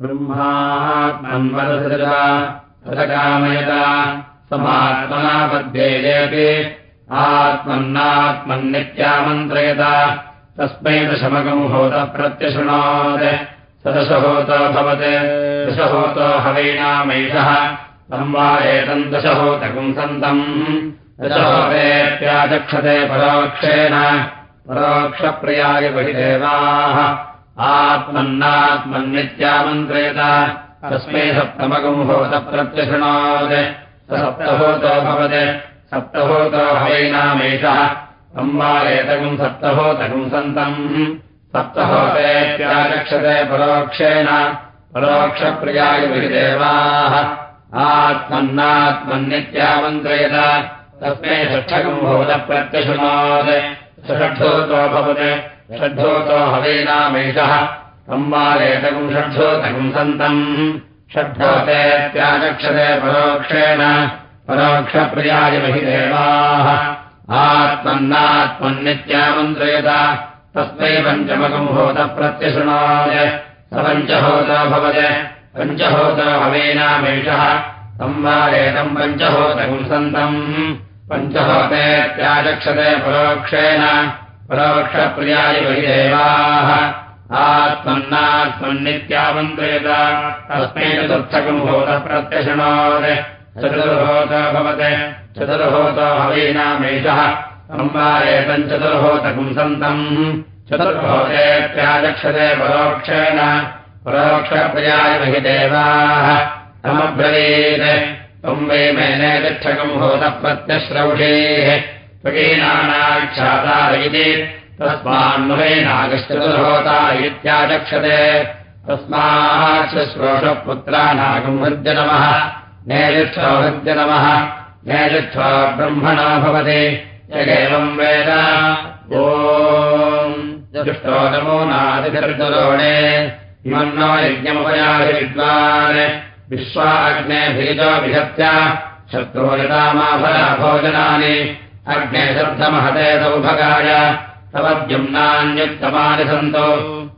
ब्रह्मात्मन्वदकामयता समात्मना पद्येजेऽपि आत्मन्नात्मन्नित्यामन्त्रयता तस्मै दशमकम् प्रत्यशृणोत्। सदशहोतो भवत्। दशहोतो हवैनामैषः तम् वा एतम् दशहोतकम् सन्तम् दशहोतेऽप्याचक्षते परोक्षेण परोक्षप्रियाय बहिदेवाः आत्मन्नात्मन्नित्यामन्त्रयत तस्मै सप्तमकम् होतप्रत्यशृणोत् सप्तहोतो भवत्। सप्तहोतो हवैनामेषः एतकम् सप्तहोतकम् सन्तम्। सप्तहोतेऽप्याचक्षते परोक्षेण। परोक्षप्रियाय बहिदेवाः आत्मन्नात्मन्नित्यामन्त्रयत तस्मै षष्ठकम् भूतप्रत्यशृणोत् षड्ढोतो भवत् षड्ढोतो हवेनामेषः संवादेतकम् षड्ढोतकम् सन्तम्। षड्ढोतेत्याचक्षते परोक्षेण परोक्षप्रियाय महिदेवाः आत्मन्नात्मन्नित्यामन्त्रयत तस्मै पञ्चमकम् भूतप्रत्यशृणोत् स पञ्चहोतो भवत् पञ्चहोतो हवेनामेषः संवादेतम् पञ्चहोतकम् सन्तम्। पञ्चहोतेत्याचक्षते परोक्षेण परोक्षप्रियाय वैदेवाः। आत्मन्नात्मन्नित्यामन्त्रयत तस्मै चतुर्थकम् भूतः प्रत्यशृणोत् चतुर्होतो भवत्। चतुर्होतो हवीनामेषः। संवादेतम् चतुर्होतकम् सन्तम् चतुर्होतेत्याचक्षते परोक्षेण। परोक्षप्रियाय महिदेवाः तमब्रवीत् त्वम् वै मेने तिष्ठकम् इति तस्मान्नुवेनागश्चतुर्होता इत्याचक्षते। तस्माच्छ्रोषपुत्रानागम् हृद्य नमः नेलिष्ठो हृद्य नमः नेलिष्ठो ब्रह्मणो भवति। यगेवम् वेद। ओ दुष्टो नमो नादिभिर्दुरोणे इमन्नो यज्ञमुपयाभिद्वान् विश्वाग्नेभिजो विहत्य शत्रुवलितामाफला भोजनानि अग्ने शब्दमहते सौभगाय तव द्युम्नान्युत्तमानि सन्तो।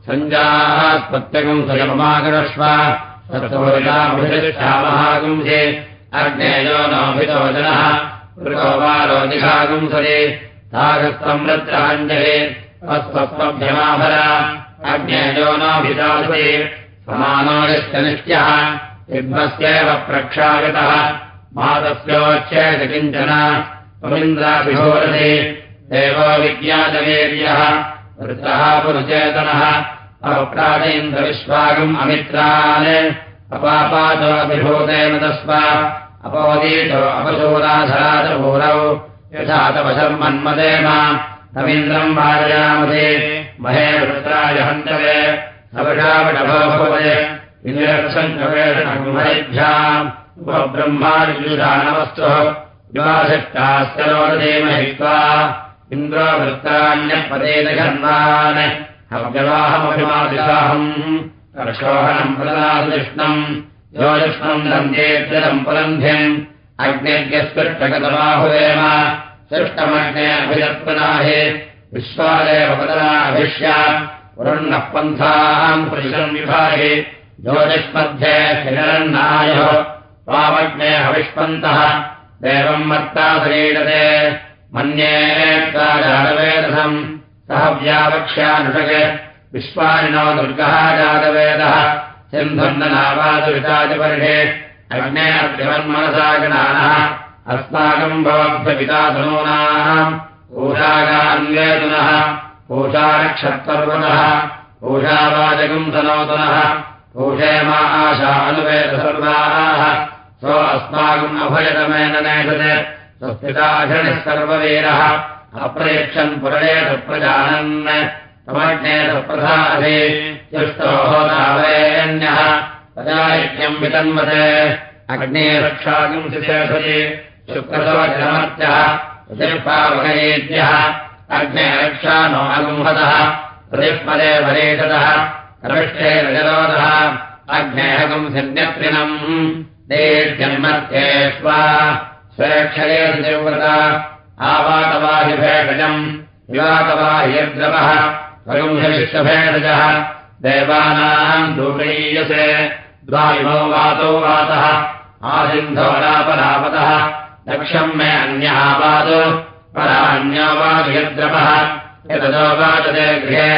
सञ्जास्पत्यगम् स्वयममागरश्व शत्रुवलितामभिष्ठामहागुंसि अग्नेयो नोभितो जनः। मृगोवारोदिषागुंसरि तागस्तम् रत्राञ्जलि अस्वस्वभ्यमाभरा अग्नेयो समानोश्च नित्यः। युग्मस्यैव प्रक्षागतः मातस्योच्चेत किञ्चन त्वमिन्द्राभिहोरति देवो विज्ञातवीर्यः वृत्तः पुरुचेतनः। अपप्राचीन्द्रविश्वागम् अमित्रान्। अपापातोऽभिभूतेन तस्म अपोदीतो अपशूराधराजभूरौ। यथा तपशर्मन्मदेम तमिन्द्रम् वारयामधे महे वृत्राय हन्तवे सवषावटभो भवते। विनिरक्षङ्कवेषणकुम्भरिभ्याम् उपब्रह्मार्जुषाणवस्तुः विवासक्तास्तरोदेमहित्वा इन्द्रो वृत्तान्यपदेदघन्वान् हव्यवाहमभिमादिशाहम् कर्षोहणम् प्रदाकृष्णम् योजिष्णम् दन्तेद्यम् पुलन्ध्यम् अग्निज्ञस्पृष्टगतमाहुवेम सृष्टमग्ने अभिरत्पनाहे विश्वादेव पदनाभिष्या पुरन्नः पन्थाम् पुरुषम् विभागे ज्योतिष्मध्ये हिरन्नायो त्वामग्ने हविष्पन्तः देवम् मत्ता श्रीडते मन्ये जातवेदसम् सह व्यावक्ष्यानुषग विश्वानिनो दुर्गः जातवेदः। सिन्धुन्दनावादुषादिपर्षे अग्ने अग्निवन्मनसा गणानः अस्माकम् भवद्भ्यपिता तनूनाम् ऊषागान्वेतुनः ऊषानक्षत्पर्वतः ऊषावाचकम् सनोतनः। ऊषे मा आशा अनुवेदसर्वाः सो अस्माकम् अभयतमेन नेषते। स्वस्थिताषणिः सर्ववीरः अप्रयक्षन् पुरणेतप्रजानन् तमग्ने तप्रधाधे चुष्टोः नावेन्यः तदा यज्ञम् वितन्वते। अग्ने रक्षाकम् शिशेषति शुक्रसोजनमर्त्यः। प्रतिपावकयेद्यः अग्ने रक्षा नो अगुंहतः प्रतिष्मदे वरेषतः। रविष्ठे रजरोधः अग्नेहकम् सिन्यत्रिणम् देर्जन्मर्थ्येष्वा स्वेक्षये निर्वृता आवातवाहिभेषजम् विवातवाह्यद्रवः स्वगुंहविष्टभेषजः देवानाम् दूरीयसे द्वायुमो वातो वातः आसिन्धोरापरापतः लक्ष्यम् मे अन्यः वात् परान्यो वाचयद्रवः यततो वाचते गृहे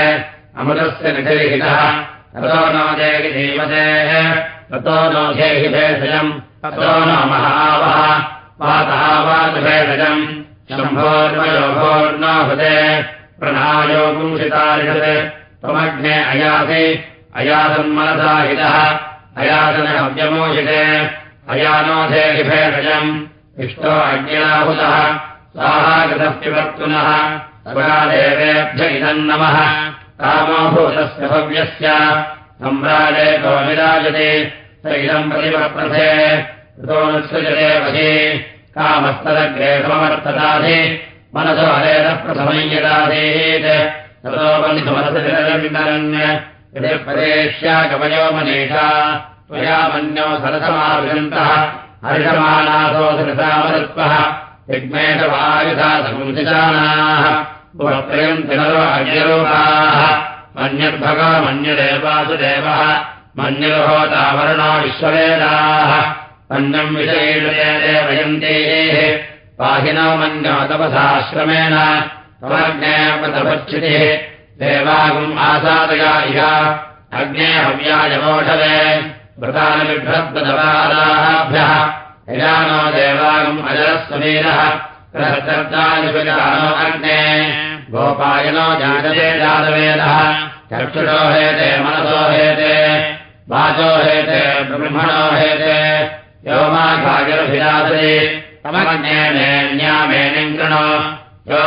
अमृतस्य निधिहितः ततो नो देहि धीमतेः ततो नो धेहि भेषजम् ततो नो महावः वातः वातभेषजम् शम्भोर्वयोभोर्नो हृदे प्रणायो पुंसितारिषत् त्वमग्ने अयासि अयासन्मनसाहितः अयासनहव्यमोषिते अयानोधेहि भेषजम्। इष्टो अज्ञाहुतः साहागतः पिबर्तुनः देवेभ्य इदम् नमः कामोभूतस्य भव्यस्य। सम्राजेतो विराजते स इदम् प्रतिवर्तते कामस्तदग्रे समर्थताधि मनसो हरेदः प्रथमय्यदाधीत् ततो बन्धुमनसविन्दरन्य यदि प्रदेश्यागमयो मनीषा त्वया मन्यो सरसमाविशन्तः हरिषमानासो सरसामरुत्वः यज्ञेशवायुधा संसितानाः त्रयन्ति नरो अज्ञरूपाः मन्यद्भगो मन्यदेवासुदेवः। मन्यर्होतावरणो विश्ववेदाः। अन्यम् विषये देवयन्तेः पाहिनो मन्यो तपसाश्रमेण। त्वमग्नेपतपच्छितिः देवागुम् आसादया इह। अग्ने हव्यायमोषवे व्रतानबिभ्रद्वदपादाभ्यः यजानो देवागुम् अजरस्वमीरः अग्ने गोपायनो जातते जातवेदः। चक्षुषो हेते मनसो हेते वाचो हेते ब्रह्मणो हेते। यो माघागिरभिराधे तमग्नेन्यामेनिम् कृणो यो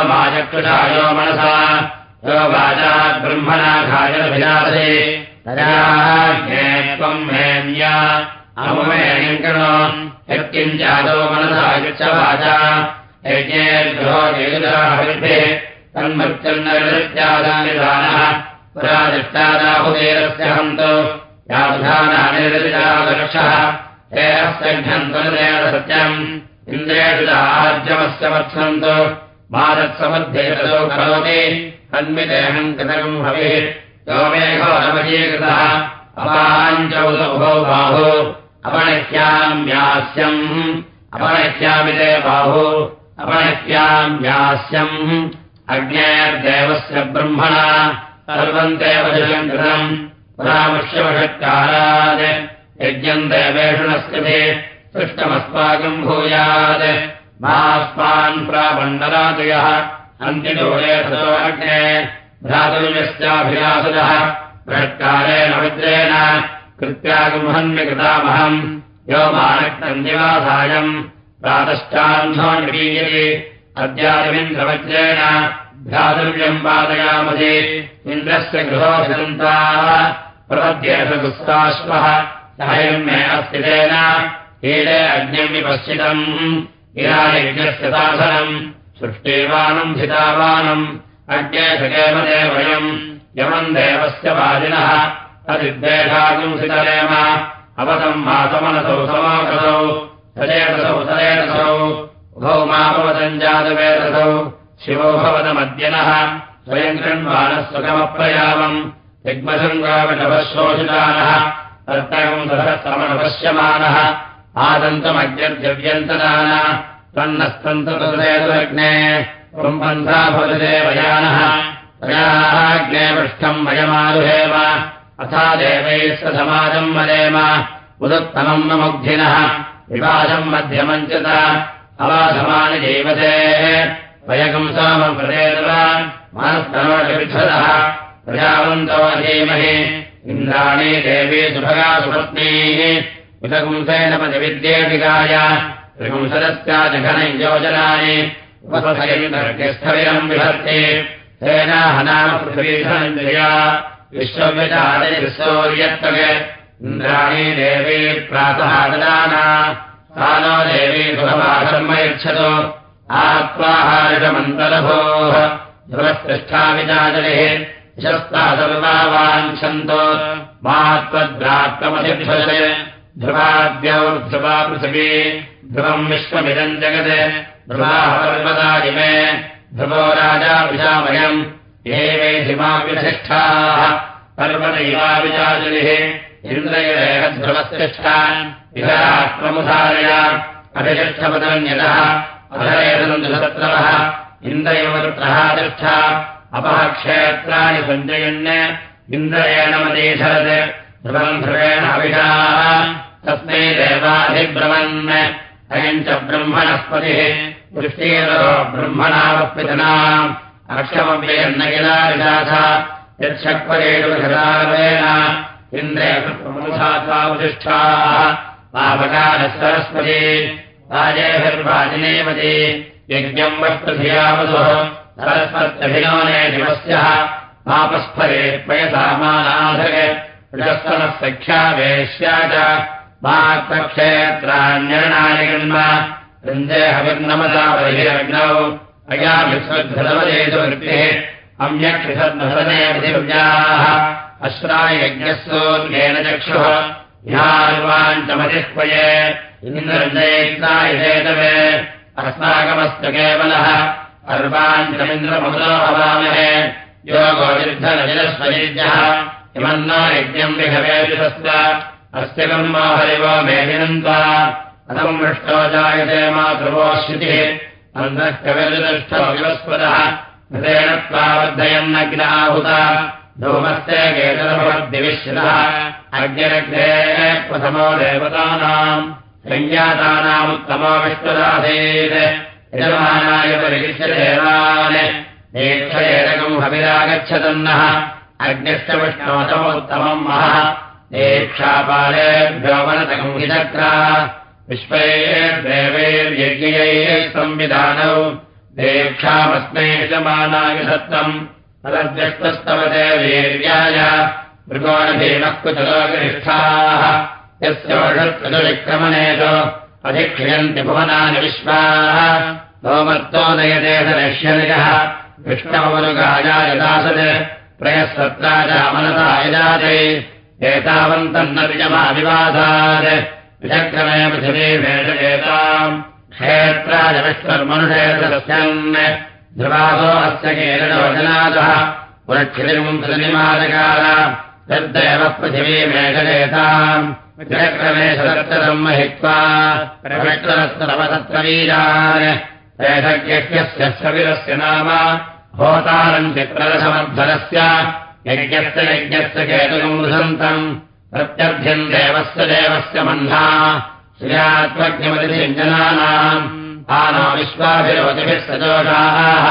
यो मनसा यो वाचात् ब्रह्मणा तदाज्ञे त्वम् मेन्या अमुमेनिम् कृणो यत्किञ्चादो मनसा गच्छ वाचा यज्ञेभ्यो जयुदाहविद्भिः तन्मृत्युन्नरित्यादानिधानः पुरादिष्टादाहुदेरस्य हन्तो अस्यघ्नन्तनुरेण सत्यम्। इन्द्रेषु आज्यमस्य वत्सन्तु मादत्समध्येततो करोति। यो मेघो नवजीकृतः अपाञ्चौदौ बाहु। अपणिह्याम्यास्यम् अपणिह्यामिते बाहु अपणिह्याम्यास्यम् अग्नेर्देवस्य ब्रह्मणा सर्वम् देवशम् कृतम् परामश्यवषत्कारात् यज्ञम् देवेषु न स्कृते सृष्टमस्माकम् भूयात्। मास्मान् प्रामण्डलादयः अन्तिदोरे सतो अग्ने भ्रातुर्यश्चाभिलासदः बृहत्कारेण विद्रेण कृत्यागुम्हन्यकृतामहम् यो मानक्तम् निवासायम् प्रातश्चान्धो निपीयते अद्यादिमिन्द्रवज्रेण भ्रातुर्यम् पादयामसि इन्द्रस्य गृहोऽभिसन्ताः प्रपद्येषगुस्ताश्वः सायम् मे अस्ति तेन। हीले अग्निम् विपश्चितम्। इरायज्ञस्य साधनम्। सृष्टिवानम् धितावानम् अग्ने सकेम देवयम्। यमम् देवस्य वादिनः। तदिद्वेषागुम् सितरेम अवतम् मासमनसौ समाकृतौ सचेतसौ सरेतसौ उभौ मापवतम् जातवेदसौ। शिवो भवतमद्यनः। स्वयम् कृण्वानः सुखमप्रयामम् यग्मसङ्गावटवशोषितानः तर्तकम् सहस्रमणपश्यमानः आदन्तमग्निर्जव्यन्तदान तन्नस्तन्ततुलग्ने त्वम् बन्धा भवदेवयानः तयाग्ने पृष्ठम् वयमारुहेम अथा देवैः समाजम् वदेम उदुत्तमम् नमुग्धिनः विवादम् मध्यमम् च अवासमानि जीवतेः वयकम् सामप्रदेव मनस्तनोषविच्छदः प्रजावन्तो धीमहि। इन्द्राणी देवी सुभगा सुपत्नीः। विलकुंसेन पतिविद्येटिकाय त्रिपुंसदस्याजघनम् योजनानि। विभर्ति। तेन हनाम पृथिवीधनञ्जया विश्वव्यचारिसौर्यत्तग इन्द्राणी देवी प्रातः नो देवी सुभवाधर्म यच्छतु आत्वाहारिषमन्तरभोः ध्रुवस्पृष्ठाविचाजलिः यशस्ता सर्वा वाञ्छन्तो मा त्वद्भ्रात्तमधिभ्यते ध्रुवाद्यौर्ध्रुवा पृथिवी। ध्रुवम् विश्वमिदम् जगत्। ध्रुवाः पर्वतादिमे ध्रुवो राजा विशामयम्। ये वेधिमाव्यधिष्ठाः पर्वतैवाविचारिः इन्द्रयेहध्रुवस्तिष्ठा इतराक्रमुधारय अभिषष्ठपदन्यतः अधरेदन्तुसत्रवः इन्द्रयवृत्रः तिष्ठा। अपः क्षेत्राणि सञ्जयन्। इन्द्रयेण मदीधरत् ध्रुवम् ध्रुवेण अविषाः तस्मै देवाभिब्रवन् अयम् च ब्रह्मणस्पतिः। दृष्टिरो ब्रह्मणावपितनाम् अक्षमव्ययन्न किलाविशाथ यच्छक्वरेण इन्द्रेवतिष्ठाः पापकारः सरस्वती राजेभिर्वाजिनेवती यज्ञम् वस्तुधियावधुः सरस्वत्यभिनोने दिवस्यः पापस्फले पयसामानाधय पृषस्तनः सख्यावेश्या च गण्म वृन्देहविर्नमता बहिरग्नौ अयाभिश्रद्धवदेतुवृत्तिः अम्यक्षिषद्भरणे पृथिव्याः अश्रायज्ञस्योर्गेण चक्षुः। ह्यार्वाञ्चमतिह्वये इन्द्रजयित्रायेतवे अस्माकमस्तु केवलः अर्वाञ्चमिन्द्रमृतो भवामहे योगो निर्धनजलस्वयज्ञः इमन्नो यज्ञम् विहवेदितस्य अस्य कर्मो हरिवो मे विनन्त्वा। अतम् मृष्टो जायते मातृवो श्रुतिः। अन्धः कविर्दृष्टो विवस्पदः हृदेन त्वावर्धयन्नग्नाहुत धूमस्य केतरभवद्दिविश्रः अग्निरग्ने प्रथमो देवतानाम्। सञ्जातानामुत्तमो विष्णुदासीत् यजमानाय परिशिष्यदेवान् दीक्षयेदकम् हविरागच्छतन्नः। अग्निष्टविष्णोतमोत्तमम् महः। दीक्षापालेभ्यो वनतकम् हिचक्रा विश्वैर्देवैर्यज्ञैः संविधानौ। दीक्षामस्मै यजमानाय सत्तम् तदद्यष्टस्तवते वीर्याय मृगोणभीमः कुचलोगनिष्ठाः यस्य वर्षत्कृतविक्रमणेषु अधिक्रियन्ति भुवनानि विश्वाः सोमर्तोदयते दनश्यनिकः विष्णवनुगायायदासत् प्रयःसत्राजामनता यजाते एतावन्तम् न विजमाविवादात् विचक्रमे पृथिवीमेषयेताम् क्षेत्राय विष्णर्मनुषेतस्यन् ध्रुवासो अस्य प्रतिनिमादकार तद्देवः पृथिवीमेषयेताम् विचक्रमे सदत्तरम् महित्वा प्रविष्टरस्तरवतत्रवीरान् एषज्ञस्य सविरस्य नाम होतारम् चित्ररसमध्वरस्य यज्ञस्य यज्ञस्य केतुकम् वृसन्तम् प्रत्यर्थ्यम् देवस्य देवस्य मह्ना श्रियात्मज्ञमतिजनानाम् आनो विश्वाभिरवतिभिः सजोषाः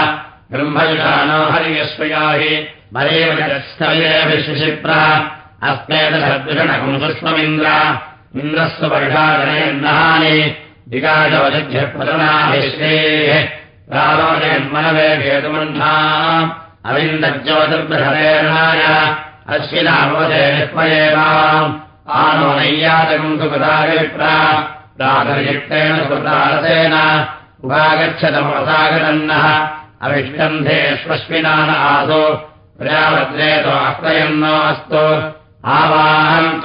ब्रह्मयुषाणो हरियश्वया हि मरेवभिशिप्रा अस्मेतसद्विषणकम् सुष्ममिन्द्र इन्द्रस्व वर्षाजनयन्नहानि विकाशवधिभ्यः प्रालोजन्मनवे भेतुमन्था अविन्दज्योतिर्बृहरेणाय अश्विनामवदे निष्मयेवाम्। आनो नैयातकम् सुकृताविप्रा प्रातर्युक्तेन सुकृतारसेन उपागच्छतमसागतन्नः अविष्कन्धेष्वश्विनान आसो। प्रजावद्रेतो अह्वयन्नो अस्तु। आवाहम्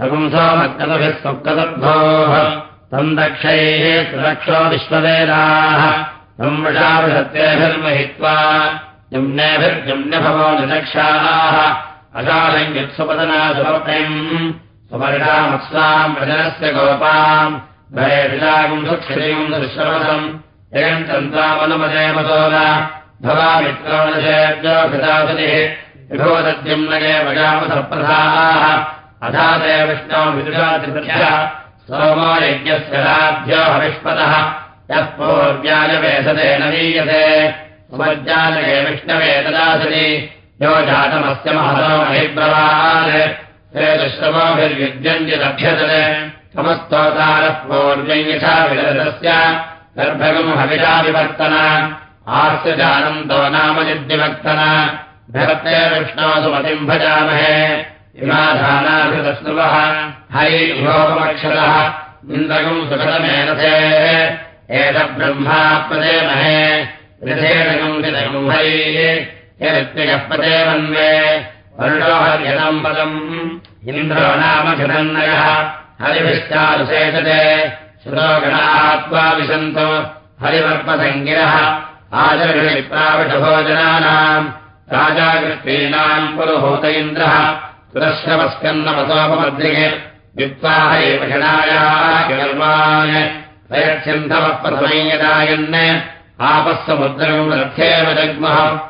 सपुंसो मत्कतभिः सुक्तदद्भोः तम् दक्षैः सुरक्षो विश्ववेदाः। तम् वृषाभिषत्येभिर्महित्वा जम्नेभिर्जम्न्यभवो निदक्षाः अशालम् यत्सुपदना सुवर्णयम् सुवर्णामत्साम् प्रजनस्य गोपाम्। भयेभिलागम् सुक्षितिम् दुःश्रवसम् जगम् चन्द्रामनुमदेवतोल भवामित्रोणशेभ्यो कृतासतिः विभोदद्युम्नगे वजामसप्रधाः अथा ते विष्णो सोमो यज्ञस्य लाभ्यो हविष्पदः यः पूर्व्याजवेशते न सुमज्जालये विष्णवे ददासति यो जातमस्य महतो मयिब्रवान् समस्तोतारः पूर्वं यथा गर्भगम् हविषा विवर्तन आस्य जानन्तो नाम यद्विवर्तन भरते विष्णासुमतिम् भजामहे। इमाधानाभितस्तुवः हरि योपमक्षतः इन्द्रगम् सुखतमेनसे। एष ब्रह्मा प्रदेमहे। रथेणगम् हैः पदम्। इन्द्रो नाम घृतन्नयः हरिभिश्चारुशेषते श्रुतो गणात्वा विशन्तो। हरिवर्पसङ्गिरः आचरणिप्राविषभोजनानाम् राजाकृष्णीनाम् पुरुहूत इन्द्रः। सुरश्रवस्कन्नमसोपमद्रिगे वित्वाह एव प्रयच्छन्धवः प्रथमयदायन्। आपः समुद्रम् रथ्येव जग्मः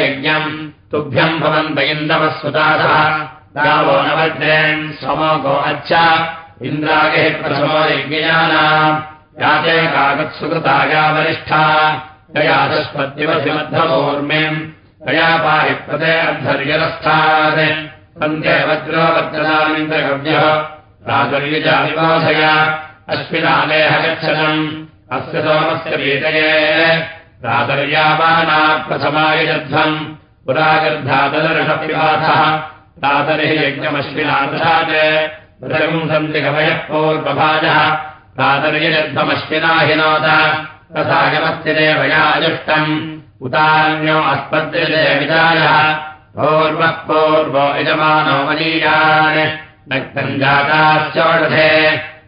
यज्ञम् तुभ्यम् भवन्त इन्दवः सुतासः गावो नवद्रेन् समोको अच्छ। इन्द्रागेः प्रथमो यज्ञानाम् याते काकत्सुकृताया वरिष्ठा। दस्पत्तिवधिमद्धमोर्म्यम् तया पाहि प्रदे अद्धर्यरस्थात् पन्ते वज्रो वज्रदामिन्द्रगव्यः प्रातुर्यजाविवासय अस्मिनालेह गच्छनम् अस्य सोमस्य वीतये प्रातर्यामाना प्रथमायजध्वम् पुरागर्धातदर्शपिवाथः प्रातरिः यज्ञमश्विनादधात्। मृगम् सन्ति कवयः पूर्वभाजः। प्रातर्यजध्वमश्विना हिनोत तथागमस्य देवयाजुष्टम् उतान्यो विदायः पूर्वः पूर्वो यजमानो मनीयान्। नक्तम् जाताश्चोषधे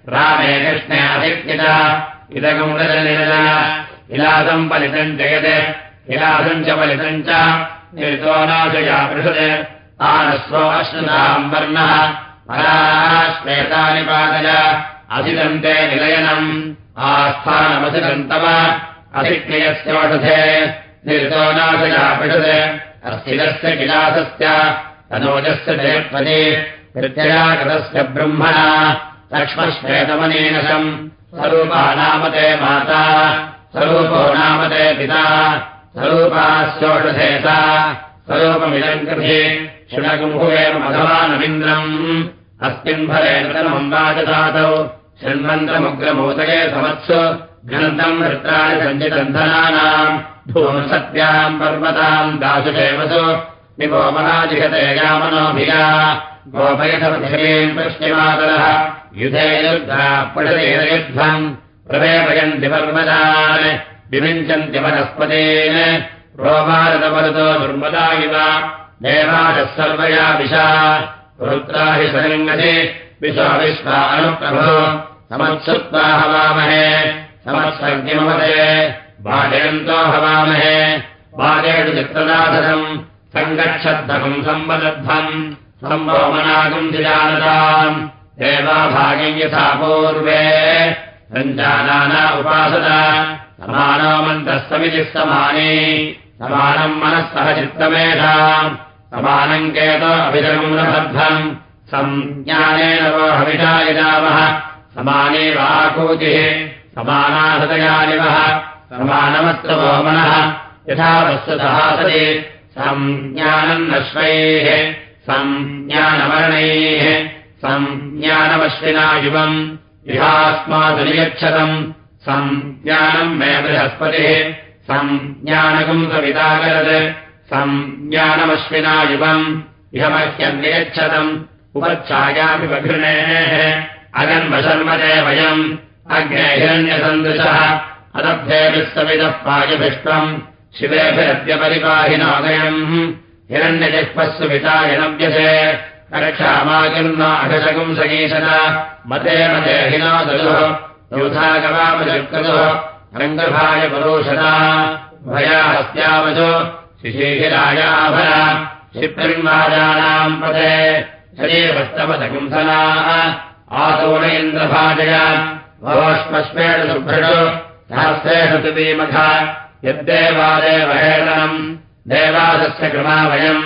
रामे कृष्णे अधिक्यत इदगम् इलासम् पलितम् जयते इलासम् च पलितम् च निर्तो नाशया पृषत् आनस्वो अश्नुताम् वर्णः पराश्वेतानि पादय अधिदन्ते निलयनम् आस्थानमधिदन्तम अधिक्रियस्योषधे निर्तो नाशया पृषत् अस्थिरस्य किलासस्य तनोजस्य जयत्वनि प्रत्ययाकृतस्य ब्रह्मणा लक्ष्मश्वेतमनीनशम् स्वरूपा नामते माता स्वरूपो नामते पिता स्वरूपास्योषधे सा स्वरूपमिदम् कृते शृणगुम्भुवेन मघवानमिन्द्रम् अस्मिन् फले नृतमम् वाचदातौ शृण्वन्तमुग्रमोदये समत्सु घ्नन्तम् वृत्राणि सञ्चितन्धनानाम् धूमसत्याम् पर्वताम् दासुषेवसु निगोमनाजिहते यामनोभिया गोपयथपृथिवीम् पश्चिमातरः युधे युद्धा पठतेयुध्वम् प्रवेपयन्ति पर्वतान् विविञ्चन्ति वनस्पतेन। प्रोमारतमरुतो दुर्मदा इव देवादः सर्वया विशा। रुद्रा हि सलिङ्गति विश्वा विश्वा अनुप्रभो। समत्सुत्वा हवामहे समत्सर्गिमवते बाधयन्तो हवामहे बाधेषु चित्रनाथनम् सङ्गच्छद्धकम् सम्वदध्वम् सम्भोमनागम् जिजानताम् देवाभागम् यथा पूर्वे सञ्जानाना उपासना। समानो मन्त्रस्तमितिः समाने। समानम् मनः सह चित्तमेधाम्। समानम् केतो अभिजगम् नबद्धम् सञ्ज्ञानेन वो हविषा यजामः। समाने वाकूतिः समानाहृदयानिवः समानमत्र वो मनः। यथा वस्तुतः सति सञ्ज्ञानम् नश्वैः। सञ्ज्ञानवर्णैः सञ्ज्ञानमश्विना युवम् इहास्मादुनियच्छतम् सञ्ज्ञानम् मे बृहस्पतिः। सञ्ज्ञानकम् सविताकरत् सञ्ज्ञानमश्विना युवम् इह मह्यन्यच्छतम् उपच्छायापि बघृणेः अगन्वशर्मते वयम्। अग्ने हिरण्यसन्दृशः। अदभ्येभिः सविदः पायभिष्टम्। शिवेभिरद्यपरिपाहिनादयम् हिरण्यजिह्वस्सु वितायनव्यसे रक्षामाकिर्न अघशकम् सगीशत मते मते रङ्गभाय परोषदा। भया हस्त्यावजो शिशीहिरायाभर क्षिप्रिङ्गाजानाम् पदे शरीरस्तपदकुंसनाः आतोण इन्द्रभाजय भवष्मश्मेण सुभृषु सहस्रेषु तुबीमख यद्देवादेवहेलनम् देवादस्य कृमा वयम्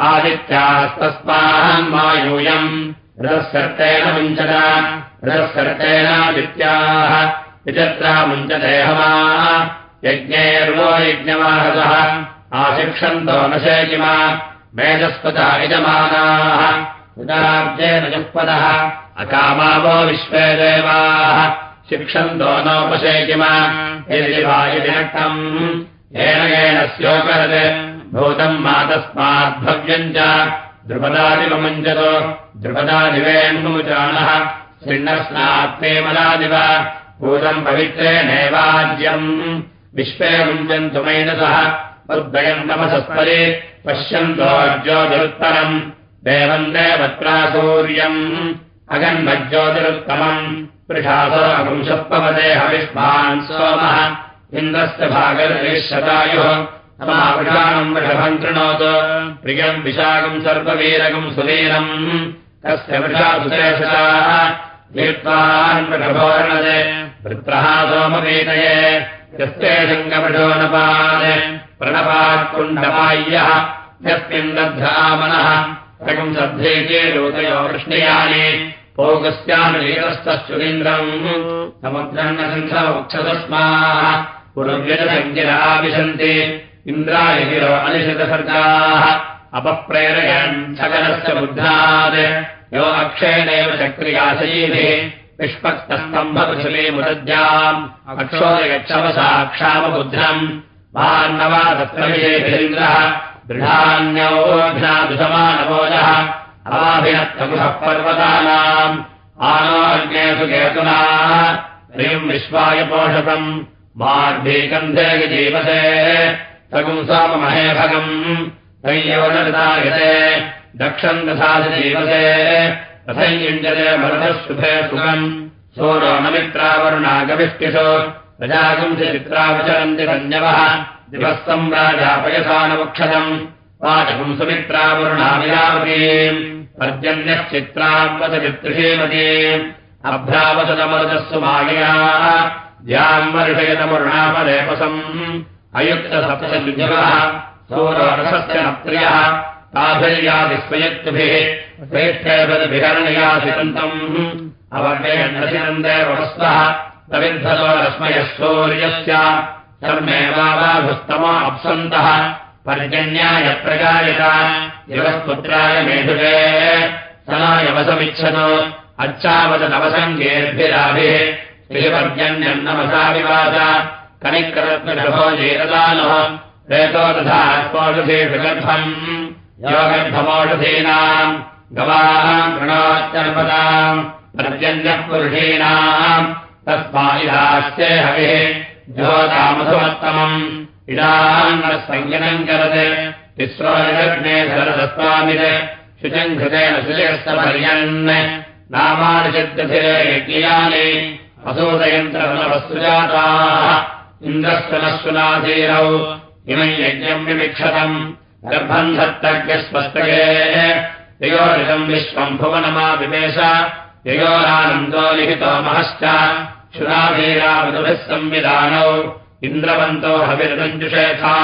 आदित्यास्तस्माहम् मायूयम् रसर्तेन मुञ्चत रसर्तेनादित्याः विचत्रा मुञ्चदेहमा यज्ञेर्वो यज्ञमाहतः आशिक्षन्तो न शेकिमा मेधस्पता यजमानाः। जुःपदः अकामावो विश्वे देवाः। शिक्षन्तो नोपशेकिमा यदि वा यदि नक्तम् येन येन स्योकरत् भूतम् मातस्माद्भव्यम् च द्रुपदादिवमुञ्चतो। द्रुपदादिवेन्मुचानः श्रृण्णस्नात्मेमलादिव भूतम् पवित्रेणेवाज्यम् विश्वे मुञ्चन्तु मैनसः। उद्वयम् नमसस्परि पश्यन्तो ज्योतिरुत्तरम्। देवम् देवत्रा सूर्यम्। अगन्मज्योतिरुत्तमम्। पृषासो अगुंशत्वपदे हविष्मान् सोमः। इन्द्रस्य भागर्शतायुः वृषभम् कृणोतु। प्रियम् विशाकम् सर्ववीरकम् सुवीरम्। तस्य वीर्त्वान् वृषभोर्णदे वृत्रः सोमवीतये यस्ते शङ्कवृषो नपान् प्रणपात्कुण्डपाय्यः यस्मिन् दध्रामनः रकम् सद्धेके लोकयो वृष्णयानि। भोगस्यानुलीतस्तश्चुरीन्द्रम् समुद्रम् न सङ्घक्षतस्माः पुनव्यजसङ्गिराविशन्ति इन्द्राय गिरो अनिषदसर्गाः अपप्रेरयन् सकलस्य बुद्धात्। यो अक्षयेणैव चक्रियाशयीभिः विष्पक्तस्तम्भकुशलीमुदद्याम् अक्षोदयक्षवसाक्षामबुद्धम् मान्नवादत्रविषेभिरिन्द्रः दृढान्योऽभिनादुषमानवोजः अवाभिनत्तगुहः पर्वतानाम् आनोऽग्नेषु केतुना। ह्रीम् विश्वाय पोषतम् मार्भीकन्धे जीवसे तगुम् सोममहे भगम्। तय्योनृतायते दक्षम् दधाति जीवसे तथैयुञ्जते मरुतः शुभे सुखम्। सोरो न मित्रावरुणागविष्टिषु प्रजागुंसि चित्रावचरन्ति सञ्जवः दिवस्तम् राजापयसानवक्षतम् वाचकम् सुमित्रावरुणामिरावतीम् पर्जन्यश्चित्राम् वसचित्रिषीमतीम् अभ्रावसदमरुतस्सु मायया। द्याम् वर्षयतमरुणामलेपसम् अयुक्तसप्तयुजवः सोरोरसस्य न प्रियः ताभिर्यादिस्वयक्तिभिः श्रेष्ठेभिर्भिहरणयासितन्तम् अवर्णयन्नसिनन्देवस्तः तविद्धतो रश्मयः सूर्यस्य धर्मेवाभुस्तमो अप्सन्तः पर्जन्याय प्रजायत यवस्पुत्राय मेधुरे सनायवसमिच्छतो अच्छावदनवसङ्गेर्भिराभिः श्रीपर्जन्यन्नमसा विवाद रेतो तथा स्पोषधेषु गर्भम् योगर्भमोषधीनाम् गवाम् कृणोत्यर्पदाम् पर्जन्यः पुरुषीणाम् तस्मा इदास्ते हविः ज्योतामधुमत्तमम् इदान्नः सञ्जनम् करते सरदस्वामित् शुचम् घृतेन शुचस्तपर्यन् नामानुचिद्यधिरे यज्ञयानि असूदयन्त्रवस्तुजाताः इन्द्रस्तनस्वनाधीरौ इमम् यज्ञम् विमिक्षतम् गर्भम् धत्तज्ञस्वस्तये। ययोरिदम् विश्वम् भुवनमा विवेश ययोरानन्दो लिखितो महश्च। क्षुराधीरामधुभिः संविधानौ इन्द्रवन्तो हविर्गञ्जुषेथा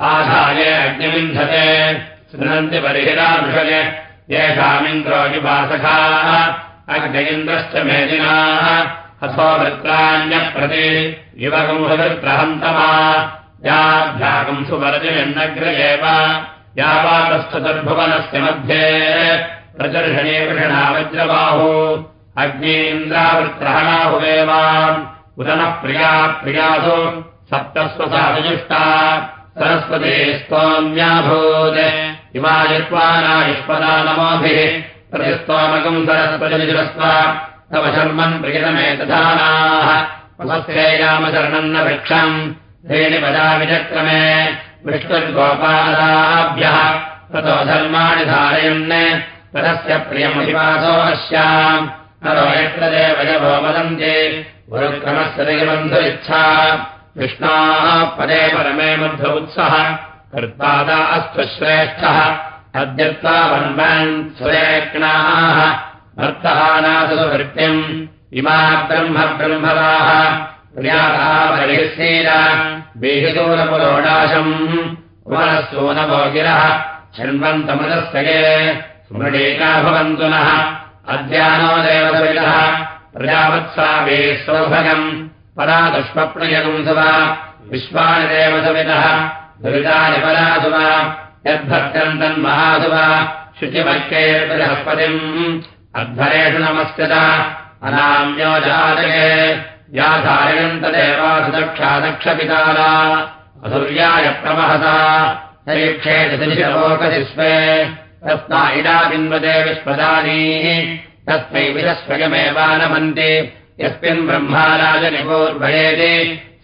आधाय अग्निविन्धते। शृणन्ति परिहिरादृशय येषामिन्द्रो विभासखाः अग्न इन्द्रश्च मेदिनाः अथो युवगुंहवृत्रहन्तमा याभ्यागम् सुवर्जयन्नग्र एव यावातस्थचर्भुवनस्य मध्ये। प्रचर्षणे वृषणा वज्रबाहु। अग्नीन्द्रावृत्रहणाहुवेव उदनः प्रिया प्रियासु सप्तस्वसाजुष्टा सरस्वती स्तोम्याभूत्। इमायुष्वानायुष्पदा नमोभिः। प्रतिस्तोमकम् सरस्वतिजुरस्व तव शर्मन् प्रियतमेतधानाः उपस्थेयामशरणम् न वृक्षम्। धेनिपदा विचक्रमे विष्णुर्गोपादाभ्यः। ततो धर्माणि धारयन्। तदस्य प्रियमभिवासो अस्याम्। देवयवो वदन्ति। गुरुक्रमस्य दैबन्धु इच्छा विष्णाः पदे परमे मध्य उत्सः कर्तादा अस्तु श्रेष्ठः। अद्यत्वा वन्वन् सुरेक्णाः भर्तहानासु वृत्तिम् इमा ब्रह्म ब्रह्मवाः। प्रियाधावरिशील बीहिदूरपुरोडाशम् कुमरसूनवो गिरः। शृण्वन्तमुदस्तये स्मृणीका भवन्तु नः। अद्यानो देवसवितः प्रजावत्सा वे सौभगम् परादुष्मप्रियगुंसव विश्वानि देवसवितः दुरितानि परासुव। यद्भक्तम् तन्महासुव शुचिवर्गैर्बृहस्पतिम् अध्वरेषु नमस्कृत। अनाम्यो जातके या धारयन्तदेवासु दक्षादक्षपिताला असुर्याय प्रवहसा परीक्षेतोकशिस्वे तस्मा इडाबिन्वदे विस्पदानीः तस्मै विरस्वयमेवानमन्ति। यस्मिन् ब्रह्माराजनिपूर्भयेति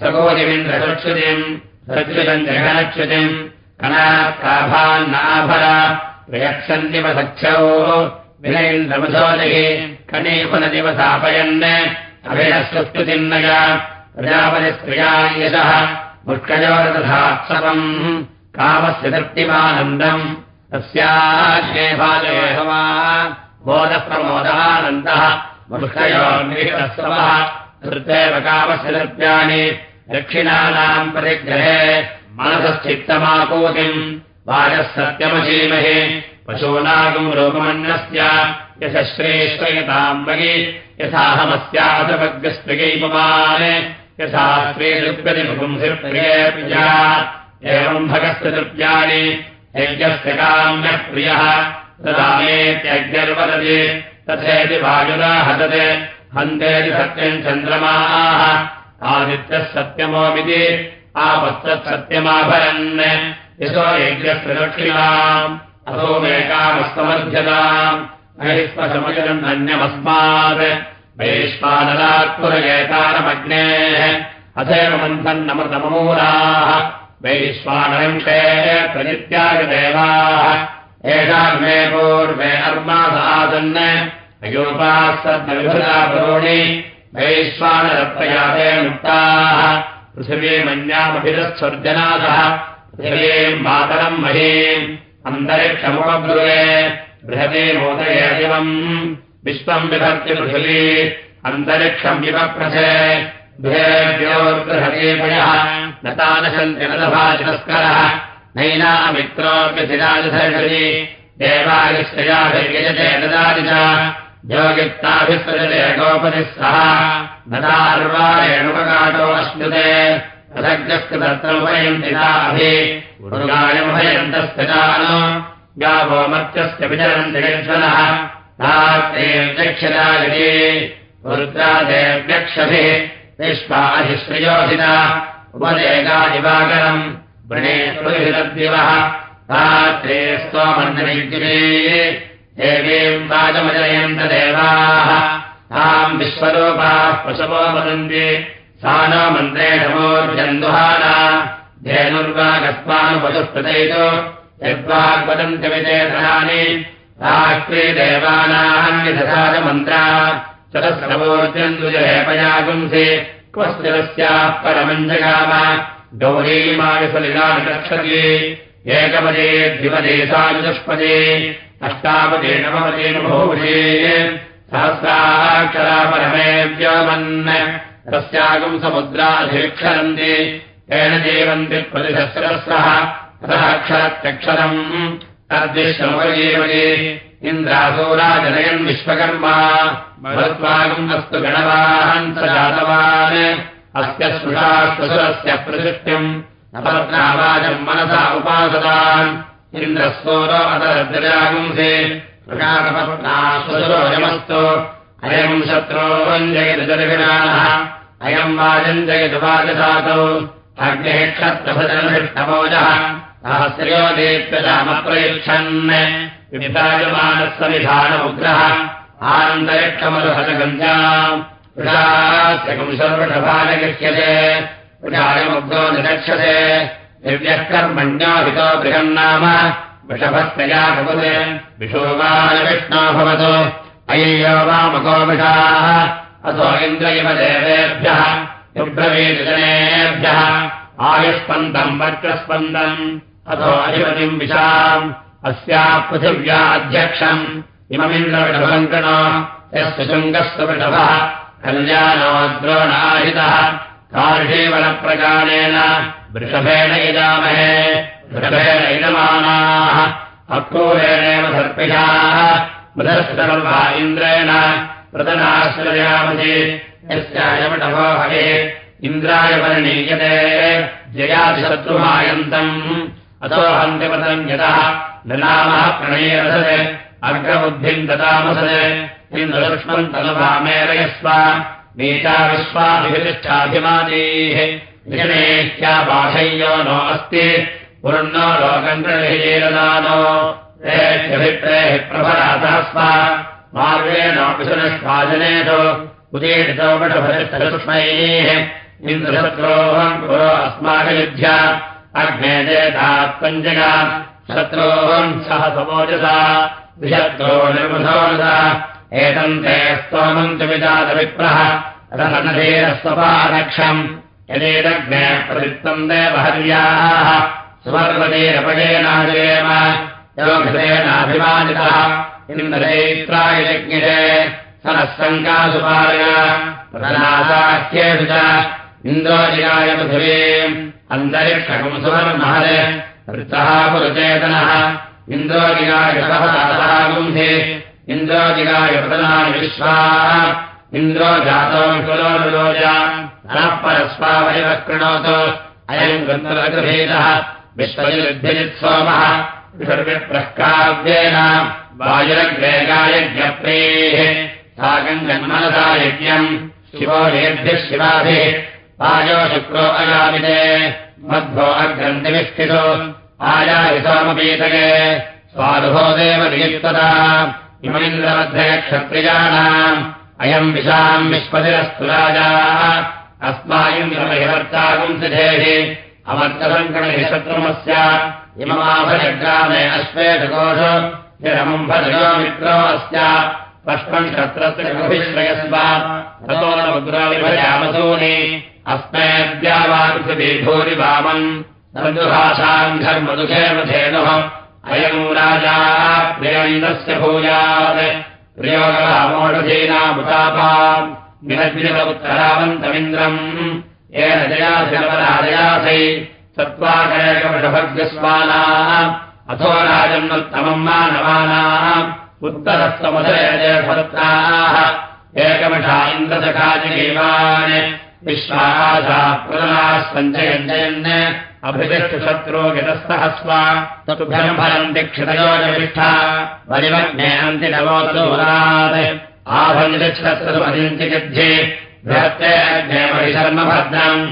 सगोरिविन्द्रचक्षुतिम् सच्युतम् जगनच्युतिम्। कणाकाभान्नाभर प्रयक्षन्दिव सख्यौ विनैन्द्रमसोदिः कणीपुनदिवसापयन् अभिनस्तुतिन्नय प्रजापतिस्त्रिया यशः मुष्कयोरतथात्सवम् कामस्य तृप्तिमानन्दम्। तस्याज्ञेभाजयेहवा बोधप्रमोदानन्दः। मुष्कयोर्निहितस्तवः धृतेव कामस्य तृप्याणि। दक्षिणानाम् परिग्रहे। मनसश्चित्तमापूतिम् वाजः सत्यमशीमहि पशूनागम् यशश्रेष्ठयताम् वगि यथाहमस्यासवग्रस्त्रिगैपमान् यथा प्रिया एवम् भगस्य तृप्याणि यज्ञस्य काम्यः प्रियः तदामेत्यज्ञर्वदति तथेति वायुना हतते हन्तेति सत्यम् चन्द्रमाः। आदित्यः सत्यमोमिति आपस्तत्सत्यमाभरन् यशो दक्षिणाम् अथोमेकामस्तमध्यताम् अहिस्मशमजनम् अन्यमस्मात् अथैव मन्थन्नमृतममूलाः। वैश्वानरम् क्षेत्रनित्यागदेवाः एषाग्ने पूर्वे अर्मासादन् अयोपाः सद्विभृता पुरोणि वैश्वानरप्रयाते मुक्ताः। पृथिवीमन्यामभिरस्वर्जनादः पृथिवीम् मातरम् महीम् अन्तरिक्षमुपब्रुवे बृहते मोदये दिवम्। विश्वम् विभर्ति पृथिवी। अन्तरिक्षम् विपप्रथे बृहेभ्योर्बृहतीपयः न तानशन्ति न लभाचितस्करः नैनामित्रोऽप्यधिराजधर्षति देवायश्चयाभिर्यजते ददाति च। योगित्ताभिसृजते गोपतिः सह। नदार्वारेणुपकाटो अश्नुते। रथग्रस्तदत्रोपयन्ति ताभिगायमभयन्तस्थितानो गावो मर्त्यस्य विचरन्ति निर्जनः ताक्षता यदि रुद्रादेव्यक्षभिः निष्पाधिश्रयोधिता उपदेगादिवाकरम् वृणे सुहितद्दिवः रात्रे स्तोमन्दिरे देवीम् वाचमजयन्त देवाः ताम् विश्वरूपाः पशवो वदन्ति सा न मन्त्रेण मोर्जन्दुहाना धेनुर्वागस्मानुपदुष्पतैतो यद्वाग्वदन्त्यविचेतनानि राष्ट्रे देवानान्यथसाजमन्त्रा चतस्रवोर्जन्दुजहेपयागुंसि क्वस्तिरस्याः परमञ्जगाम गौरीमायसलिलानि रक्षति एकपदे द्विपदे सायुष्पदे अष्टापदे नवपदे बहुषे सहस्राक्षरा परमे व्योमन् तस्यागम् समुद्राधिक्षरन्ति तेन जीवन्ति प्रतिशस्रस्रः अक्षरत्यक्षरम् तद्विश्वमुपजीवति इन्द्रासूराजनयन् विश्वकर्मा। भवत्वागम् अस्तु गणवाहन् स जातवान्। अस्य स्पृशाश्वसुरस्य प्रसृष्टिम् अपरत्नावाचम् मनसा उपासतान्। इन्द्रस्तोरो अतरद्रजागुंसे प्रकाशपत्नाश्वसुरोजमस्तु अयम् शत्रोञ्जयदजर्विणानः अयम् वाजम् जयदुवाजसातौ अग्निः विभाजमानः समिधानमुग्रः आनन्दयक्षमरुहतगञ्जाम् वृषास्यकम् सर्वषभानगृह्यते वृषायमुग्रो निरक्षसे। दिव्यः कर्मण्याहितो बृहन्नाम। वृषभस्तया भवते। विशोवानविष्णो भवतु। अय्यो वामको विषाः अथो इन्द्र इव देवेभ्यः युब्रवीजनेभ्यः आयुष्पन्दम् वर्चस्पन्दम्। अथो अधिपतिम् विशाम् अस्याः पृथिव्या अध्यक्षम् इममिन्द्रविषभङ्कण यस्य शृङ्गस्य वृषभः कल्याणोद्रोणाहितः। कार्षीवनप्रकारेण वृषभेण इदामहे वृषभेण इदमानाः। अक्रूरेणेव सर्पिषाः मृधस्तर्वा इन्द्रेण प्रदनाश्रयामसि यस्यायवटभो हवे इन्द्राय परिणीयते जयादिशत्रुमायन्तम् अतो हन्तिपतम् यतः ननामः प्रणयरसते अर्घबुद्धिम् ददामसते इन्द्रलक्ष्मम् तलभामेरयस्व नीता विश्वाभितिष्ठाभिमादीः निजनेह्याबाहय्यो नो अस्ति। पुरुन्नो लोकम् गृहीरदानो रेभ्यभिप्रेः प्रभरातः स्व। मार्गेणोऽपि सुनिष्पाजनेषु उदीरितोपटभरिष्ठस्मैः इन्द्रशत्रोऽहम् पुरो अस्माकयुध्य अग्ने चेतात्पञ्जगा शत्रोऽहम् सह समोजसा। द्विशत्रो निर्मधोनसा एतम् ते स्तोमम् च विजातविप्रः। रसनधीरस्वपारक्षम् यदेदग्ने प्रवृत्तम् देवहर्याः। सुवर्वतीरपयेनाजयेम योगसेनाभिमानितः। इन्द्रैत्रायज्ञे सनः सङ्कासुपालय प्रदासाख्येषु च वृत्तः पुरुचेतनः। सहसातः गुंसि इन्द्रोजिगाय प्रदनानि विश्वाः। इन्द्रो जातो कुलोनुलोज नः परस्वावयवः कृणोतु। अयम् गन्धरगृभेदः विश्वजिद्भिजित्सोमः सर्वप्रःकाव्येन वायुरग्रेगायज्ञप्रेः साकम् जन्मनसा यज्ञम्। शिवो नेभ्यः शिवाभिः। पायो शुक्रो अयामिते मध्वो अग्रन्थिविष्ठितो आयाविसोमपीतके स्वानुभो देव नियुक्तता इममिन्द्रमध्यक्षत्रियाणाम् अयम् विशाम् विश्वतिरस्तु राजा। अस्मायुर्तागुंसिधेः अमर्तसङ्कणहि शत्रुमस्य। इममाभजग्रामे अश्वेषकोष रमम्भजयो मित्रो अस्य पष्पम् क्षत्रस्य गृभिश्रयस्व ततो न मुद्राविभजामसूनि अस्मेद्यावापृथिवीभूरि वामम् बन्धुभाषाम् धर्मदुःखेन धेनुः अयम् राजा प्रियमिन्दस्य भूयात्। प्रियोगरामोषधीनामुतापा विनद्विनवुत्तरावन्तमिन्द्रम् येन जयासिनवराजयासै सत्त्वाकरेकवृषभग्यस्वानाः अथो राजन्नुत्तमम् मानवानाः उत्तरस्तमधरेजयभरत्राः एकमठा इन्द्रसखाजगीवान्। विश्वासा प्रदनाः सञ्चयञ्जयन् अभितिष्ठशत्रो गितस्तः स्व ततुभ्यम् फलम् दीक्षितयोजविष्ठा बलिमग्ने अन्तिनवोदूरात् आभञ्जिक्षत्रमधिञ्चिगिध्ये बृहत्ते अग्ने महिशर्मभद्रम्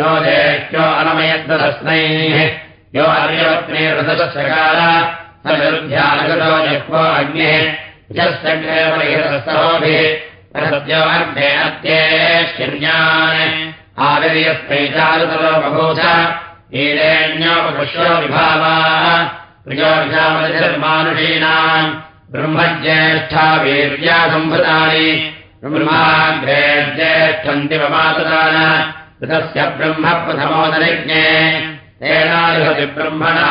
यो देह्यो अनमयद्दस्नैः यो अर्यवत्नेर्वृतशकार सविरुध्यानगतो जह्वो अग्निः यस्यग्ने महिरसस्तहोभिः सद्यो अग्ने अत्येष्यन्यान् आविर्यस्मै चारुतरो बभूथ ईरेण्योपपुष्यो विभावाः प्रियो विषामधिर्मानुषीणाम् ब्रह्मज्येष्ठा वीर्या सम्भृतानि ब्रह्माग्रे ज्येष्ठन्तिममातदान ऋतस्य ब्रह्म प्रथमोदनिज्ञे तेनार्हति ब्रह्मणा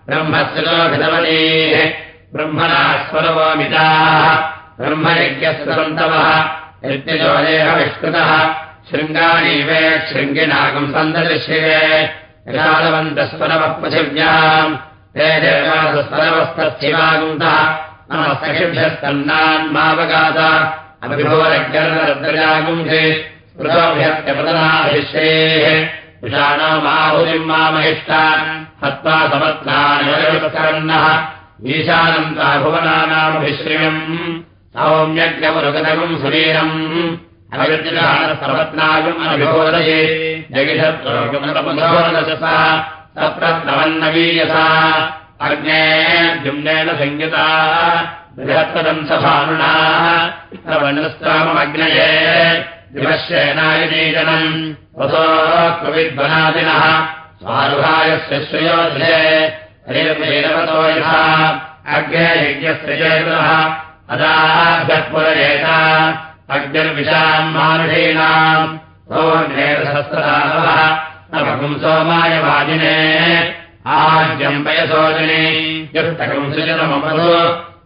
स्पर्धितुङ्कः ब्रह्मस्वलोभितवतीः ब्रह्मणा स्वरवोमिताः ब्रह्मयज्ञस्य सन्तवः यज्ञजोदेहविष्कृतः शृङ्गाणीवे शृङ्गिनागम् सन्ददृश्ये यशालवन्तस्वरवः पृथिव्याम् ते देवासस्वरवस्तच्छिवागुन्तः नमस्तकिभ्यस्तन्नान्मावगात अभिभोरज्ञरद्रजागुंसि स्मृतोभ्यत्यपदनाभिश्रेः विषाणामाहुतिम् मामहिष्टा हत्वा समत्नानिवरविस्करन्नः ईशानन्ता भुवनानामभिश्रियम् सौम्यज्ञमुरुगतगुम् सुवीरम्। अविर्जितानस्तवत्नागम् अभिभोदये जगिषत्रोगमनपधोरदशसा सप्रत्नवन्नवीयसा। अग्ने जुम्नेन संयुता। बृहत्पदम् सभानुनाः। प्रवणस्तामग्नये दिवश्येनायुजीजनम् वसो कविद्वनादिनः स्वारुहायस्य श्रयोधे हरिर्वेदवतो यथा। अग्ने यज्ञस्य चेतः अदाभ्यत्पुरजेता अग्निर्विशाम् मानुषीणाम् सोऽग्नेरसहस्रदानवः न भगुंसोमाय वाजिने। आज्यम् पयसोजने। युष्टकम् सुजनममधु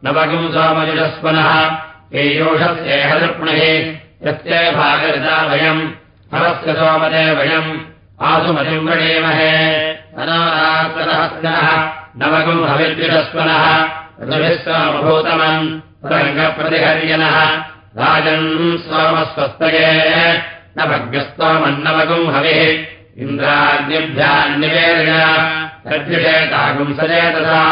न भगुंसोमजुजस्वनः हेयोषस्येहदृप्णः यस्य भागरिता वयम्। हरस्य सोमदे वयम्। आसुमतिम् अनारास्तनः नवगुम् हविद्युषस्वनः ऋतुभिः सोमभूतमम् रङ्गप्रतिहर्यनः। राजन् सोमस्वस्तये। न भग्यस्तोमन्नवगुम् हविः। इन्द्राग्निभ्यान्निवेदयागुम् सचेतसा।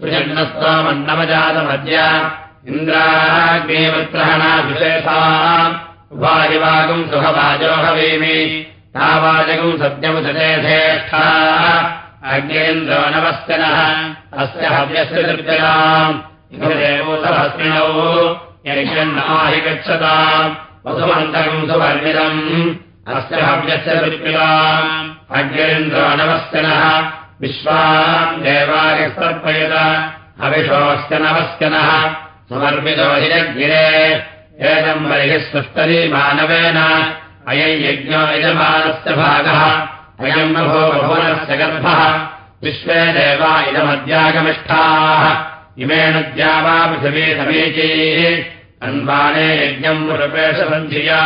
सुजग्नस्तोमन्नवजातमद्य इन्द्राग्नेवत्रहणाभिषेषा उभारिवागुम् सुखवाजो हवीमि सत्यमुचेधेष्ठा अग्नेन्द्रो नवस्कनः अस्य हव्यस्य दृग्जलाम् देवोतभस्मिनौ यज्ञन्नाहि गच्छताम् वसुमन्तकम् सुवर्मिदम् अस्य हव्यस्य दृग्जलाम् अग्नेन्द्रो नवस्कनः विश्वाम् देवायस्तर्पयत नवस्कनः सुवर्मितो हिरग्निरे एतम् बहिः सृष्टरी मानवेन। अयम् यज्ञो यजमानस्य भागः। अयम् बभो बभुवनस्य गर्भः। विश्वे देवा इदमद्यागमिष्ठाः इमेण द्यावा पृथिवी समीचीः। अन्वाने यज्ञम् पुरपेशसन्धिया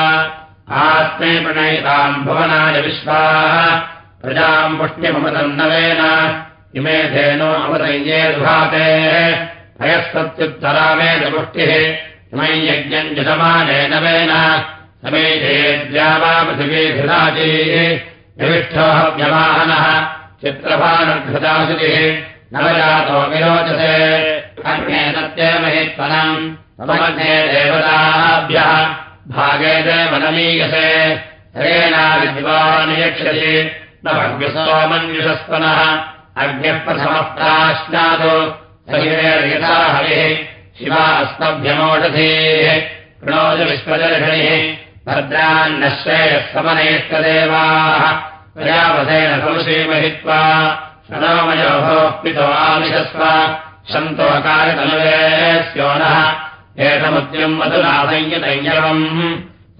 आत्मे प्रणयिताम् भुवनाय विश्वाः। प्रजाम् पुष्टिममतम् नवेन इमे धेनो अमतये दुभाते भयस्तत्युत्तरामेदपुष्टिः इमम् यज्ञम् यजमानेन वेन समेधेद्या वा पृथिवीघृताचीः निविष्ठोऽहव्यवाहनः चित्रभानघृताशुतिः नवजातो विरोचसे अग्ने सत्यमहित्वनम् समग्ने देवताभ्यः। भागे देवनमीयसे। हरेणाविद्वानियक्षसि न भग्यसोमन्युषस्वनः अग्निः प्रथमः प्राश्नादो सहिरेर्यथा हरिः शिवा अस्मभ्यमोषधीः प्रणोज विश्वदर्शनिः भद्रान्नश्रेयः समनेष्टदेवाः प्रजापतेन संश्रीमहित्वा शनोमयोः पितो आमिषस्व शन्तोकारितनुवे स्योनः एतमुद्यम् मधुनासंयतैयवम्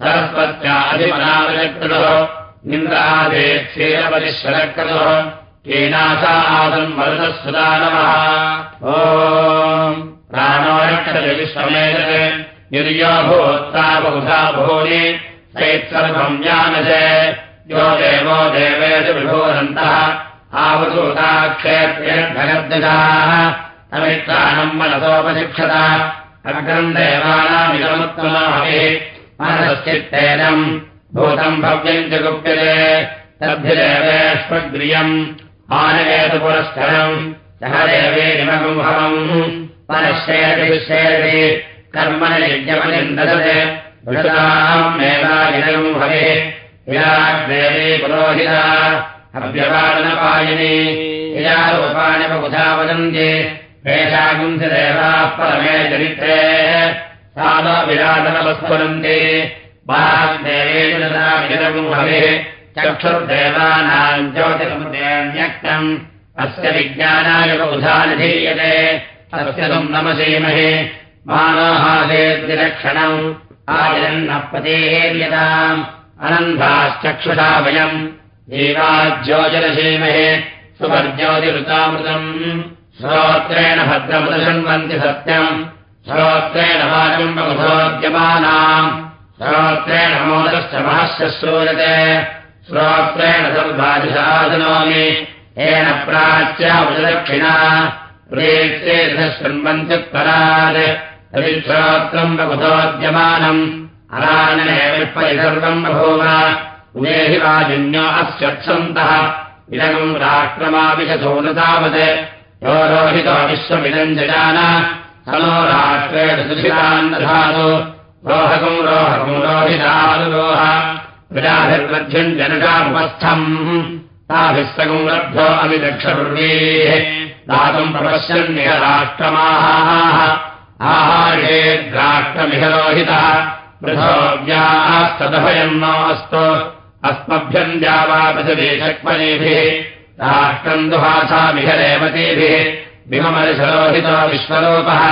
सरस्वत्या अधिमनादक्रतुः कीनासा आसन् मरुतः सुदानवः ओ प्राणो रक्षते विश्वमेतत् निर्यो भूत्ता बहुधा भूनि सैत्सर्वम् जानसे यो देवो देवेषु विभूरन्तः आवधूताक्षेत्रेभगद्दशाः अमित्राणम् मनसोपशिक्षत अग्रम् देवानामिदमुत्तमाभिः मनसश्चित्तेनम् भूतम् भव्यम् च गुप्यते तद्धिदेवेष्वग्रियम् आनयेतु पुरस्करम्। सह देवेरिमगुम्भवम् परश्चेति कर्मण यज्ञपनिन्दते मेवागिरगम् हरिः विराग्देवी पुरोहिता अव्यपालनपायिनी विरारूपाणिबुधा वदन्ति वेषागुंसदेवाः परमे चरित्रे। सानो विराटनवस्फुरन्ति वाग्देवीरगम् हरिः चक्षुर्देवानाम् ज्योतिसमुदेन्यक्तम् अस्य विज्ञानाय बहुधा निधीयते। तस्य तुम् नमसीमहि। मानोहादेद्विलक्षणम् आजन्नपतेर्यताम् अनन्धाश्चक्षुषा वयम् जीवाज्योतिरसीमहे सुवर्ज्योतिरुतामृतम्। श्रोत्रेण भद्रमुदशृण्वन्ति सत्यम्। श्रोत्रेण वाचम् बहुधोद्यमानाम् श्रोत्रेण मोदश्च महश्च श्रूयते श्रोत्रेण सर्वादिशादनोमि येन प्राच्यावदक्षिणा प्रेत्ये शृण्वन्त्युत्तरात् तविश्रोत्रम् बहुधोद्यमानम् अरानने विष्परि सर्वम् बभूव अस्यत्सन्तः इदगम् राष्ट्रमाविशसोनतावत् यो रोहितो जजान सनो राष्ट्रेण सुशिलान्नधातु रोहकम् रोहकम् रोहितानुरोह प्रजाभिर्वध्यम् जनकामुपस्थम् ताभिः सगम् लब्धो अमिदक्षरुर्वीः दातुम् प्रपश्यन्निह राष्ट्रमाहाः आहारेद्राष्ट्रमिह रोहितः पृथोव्यास्तदभयम् नास्तु। अस्मभ्यम् द्यावापशदेशक्मनेभिः राष्ट्रम् दुहासामिह रेवतीभिः विममर्शरोहितो विश्वरूपः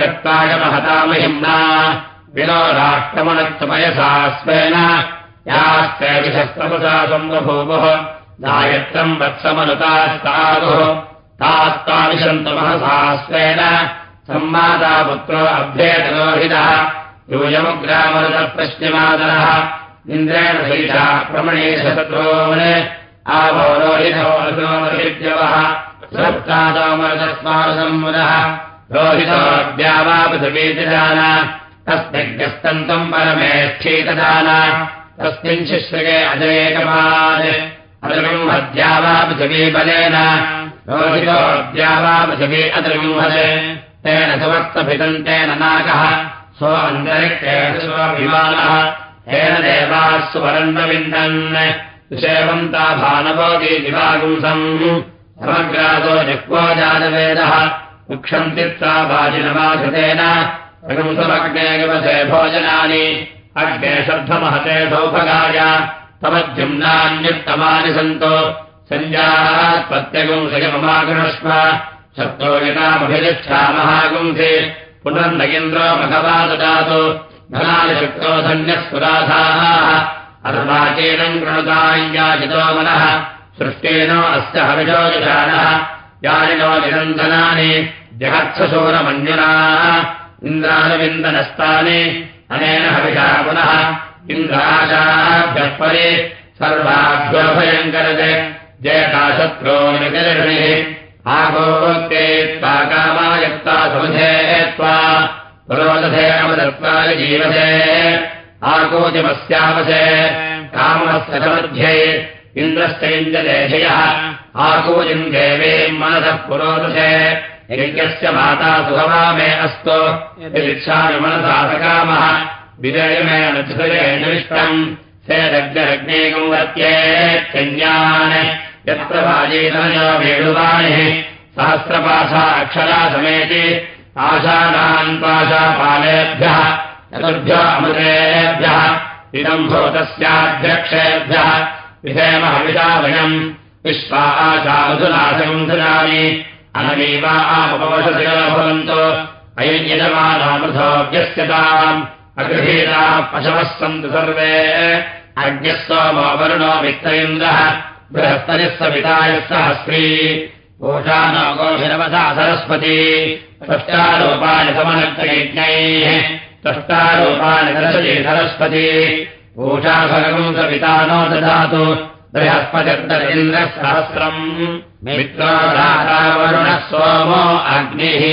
गत्वाय महतामहिम्ना विनो स्वेन यास्ते विशस्त्रमुसा सम्बभूवुः गायत्रम् वत्समनुतास्तादुः। तास्ताविशन्तमहसा स्वेन सम्मादापुत्रो अभ्येतरोहितः यूयमुग्रामरुतप्रश्निमादरः इन्द्रेण प्रमणेशत्रोन् आवरोहितोऽसोमहिद्यवः सप्तादोमरतस्मारसम्मुदः रोहितोऽद्यावापृथिवीतिदान तस्मिग्रस्तन्तम् परमेष्ठीतदान तस्मिन् शिश्रगे अद्रविंहते तेन समस्तभितम् तेन नाकः स्वन्तरिक्षेण स्वविमानः हेन देवाः सुवरन्नविन्दन्। विषयवन्ता भानवोति दिवागुंसम्। समग्रादो जक्वो जातवेदः। वृक्षन्तित्वा वाजिनवाधृतेन प्रगुंसमग्नेगवसे भोजनानि। अग्ने शब्दमहते सौभगाय तमद्युम्नान्युत्तमानि सन्तो। सञ्जात्पत्यगुंसयममागृणस्व शक्तो यतामभिलिच्छा महागुंसे। पुनर्न इन्द्रो मघवा ददातु धनानि शक्तो धन्यस्पुराधाः अर्वाचीनम् कृणुताञ्याचितो मनः। सृष्टेन अस्य हविषोजुषाणः यानिनो निरन्तनानि जगत्सशूरमन्युनाः इन्द्रानुविन्दनस्तानि अनेन हविषा पुनः। इन्द्राशाभ्यः परे सर्वाभ्योभयङ्करज जयकाशत्रो निकर्षिः आगोक्ते त्वा कामायत्ता समुधे त्वा। पुरोदधे अमदत्त्वाय जीवसे। आकोतिमस्यावसे कामस्य मध्ये इन्द्रश्च इन्द्रदेशयः आकूजिम् देवीम् मनसः पुरोदधे यज्ञस्य माता सुखमा मे अस्तु। यदिच्छामि मनसा सकामः वर्त्येत्यन्यान् यत्र वाजीतनयो वेणुवाणिः। सहस्रपाशा अक्षरा समेति आशानान् पाशापालेभ्यः चतुर्भ्यो अमृतेभ्यः। इदम् भूतस्याध्यक्षेभ्यः विधेमहविषा वयम् विश्वा आशामधुनाशम् धुनामि अनमीवा भवन्तो यजमानामृथोऽभ्यस्यताम् अगृहीताः पशवः सन्तु सर्वे। अज्ञः सोमो वरुणो मित्रेन्द्रः बृहत्तरिः सवितायः सहस्री ओषानो गोभिरवसा सरस्वती। त्वष्टारूपाणि समनक्तयज्ञैः त्वष्टारूपाणि सरस्वती सरस्वती। ओषाभगवम् सविता नो ददातु बृहस्पतिर्दरिन्द्रः सहस्रम् मित्रो वरुणः सोमो अग्निः